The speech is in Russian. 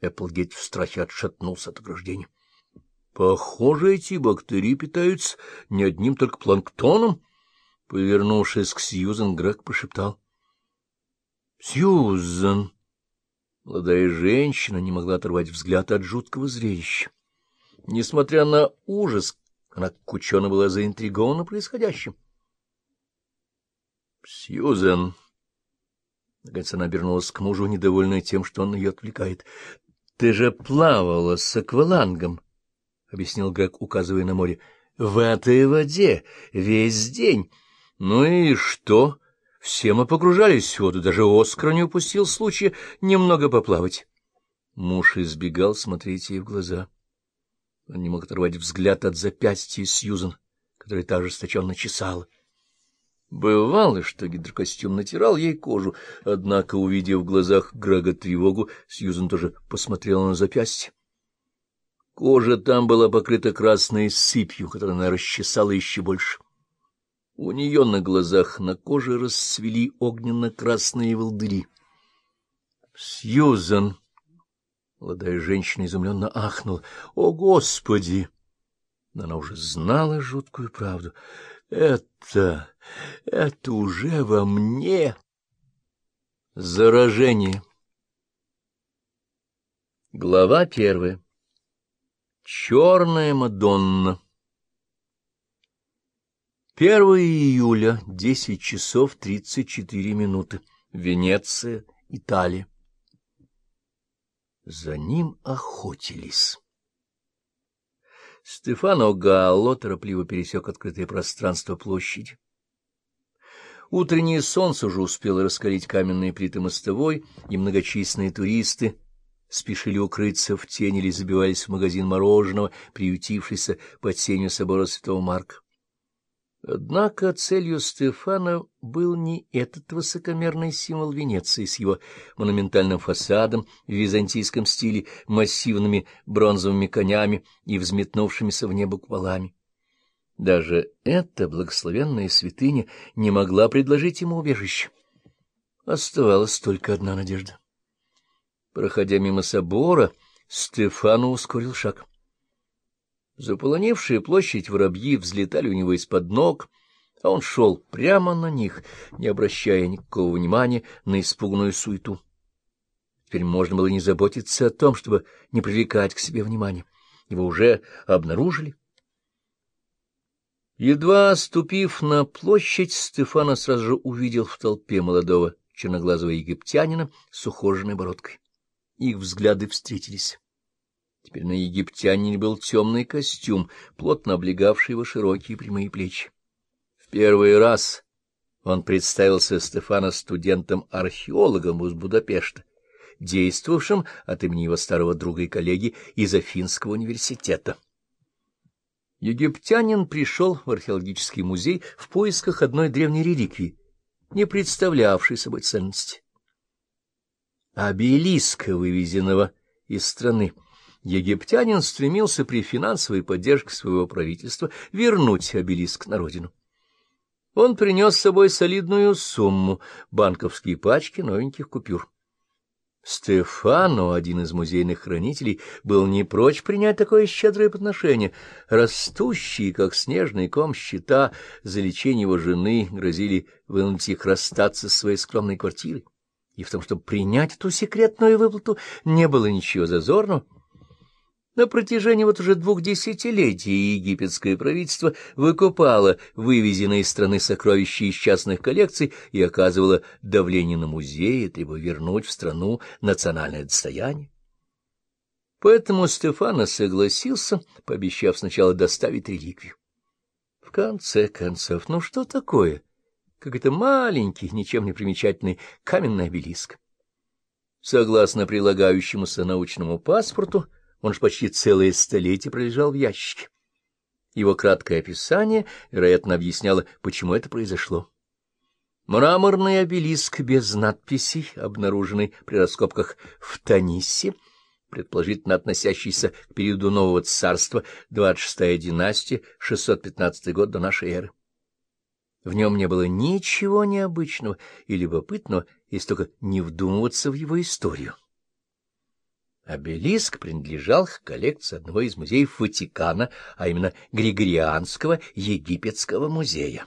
Эпплгейт в страхе отшатнулся от ограждения. — Похоже, эти бактерии питаются не одним только планктоном. Повернувшись к Сьюзен, Грег прошептал. — Сьюзен! Молодая женщина не могла оторвать взгляд от жуткого зрелища. Несмотря на ужас, она как учена была заинтригована происходящим. — Сьюзен! Наконец она обернулась к мужу, недовольная тем, что он ее отвлекает. — Ты же плавала с аквалангом, — объяснил Грег, указывая на море. — В этой воде весь день. Ну и что? Все мы погружались в воду, даже Оскар не упустил случая немного поплавать. Муж избегал смотреть ей в глаза. Он не мог оторвать взгляд от запястья Сьюзан, которая та ожесточенно чесала. Бывало, что гидрокостюм натирал ей кожу, однако, увидев в глазах Грега тревогу, Сьюзен тоже посмотрела на запястье. Кожа там была покрыта красной сыпью, которая она расчесала еще больше. У нее на глазах на коже расцвели огненно-красные волдыри. «Сьюзен!» Молодая женщина изумленно ахнула. «О, Господи!» Она уже знала жуткую правду. «Это... это уже во мне!» Заражение. Глава первая. Черная Мадонна. 1 июля, 10 часов 34 минуты. Венеция, Италия. За ним охотились. Стефано Галло торопливо пересек открытое пространство площади. Утреннее солнце уже успело раскалить каменные плиты мостовой, и многочисленные туристы спешили укрыться в тени или забивались в магазин мороженого, приютившийся под сенью собора Святого Марка. Однако целью Стефана был не этот высокомерный символ Венеции с его монументальным фасадом в византийском стиле, массивными бронзовыми конями и взметнувшимися в небо куполами. Даже эта благословенная святыня не могла предложить ему убежище. Оставалась только одна надежда. Проходя мимо собора, Стефану ускорил шаг. Заполонившие площадь воробьи взлетали у него из-под ног, а он шел прямо на них, не обращая никакого внимания на испуганную суету. Теперь можно было не заботиться о том, чтобы не привлекать к себе внимания. Его уже обнаружили. Едва ступив на площадь, Стефана сразу же увидел в толпе молодого черноглазого египтянина с ухоженной бородкой. Их взгляды встретились. Теперь на египтянине был темный костюм, плотно облегавший его широкие прямые плечи. В первый раз он представился Стефана студентом-археологом из Будапешта, действовавшим от имени его старого друга и коллеги из Афинского университета. Египтянин пришел в археологический музей в поисках одной древней реликвии, не представлявшей собой ценности обелиска, вывезенного из страны. Египтянин стремился при финансовой поддержке своего правительства вернуть обелиск на родину. Он принес с собой солидную сумму, банковские пачки новеньких купюр. Стефано, один из музейных хранителей, был не прочь принять такое щедрое подношение. Растущие, как снежный ком, счета за лечение его жены грозили вынуть их расстаться с своей скромной квартирой и в том, чтобы принять эту секретную выплату, не было ничего зазорного. На протяжении вот уже двух десятилетий египетское правительство выкупало вывезенные из страны сокровища из частных коллекций и оказывало давление на музеи, требуя вернуть в страну национальное достояние. Поэтому Стефано согласился, пообещав сначала доставить реликвию. В конце концов, ну что такое какой-то маленький, ничем не примечательный каменный обелиск. Согласно прилагающемуся научному паспорту, он ж почти целое столетие пролежал в ящике. Его краткое описание, вероятно, объясняло, почему это произошло. Мраморный обелиск без надписей, обнаруженный при раскопках в Танисе, предположительно относящийся к периоду Нового Царства, 26-я династия, 615 год до нашей эры. В нем не было ничего необычного и любопытного, если только не вдумываться в его историю. Обелиск принадлежал к коллекции одного из музеев Ватикана, а именно Григорианского египетского музея.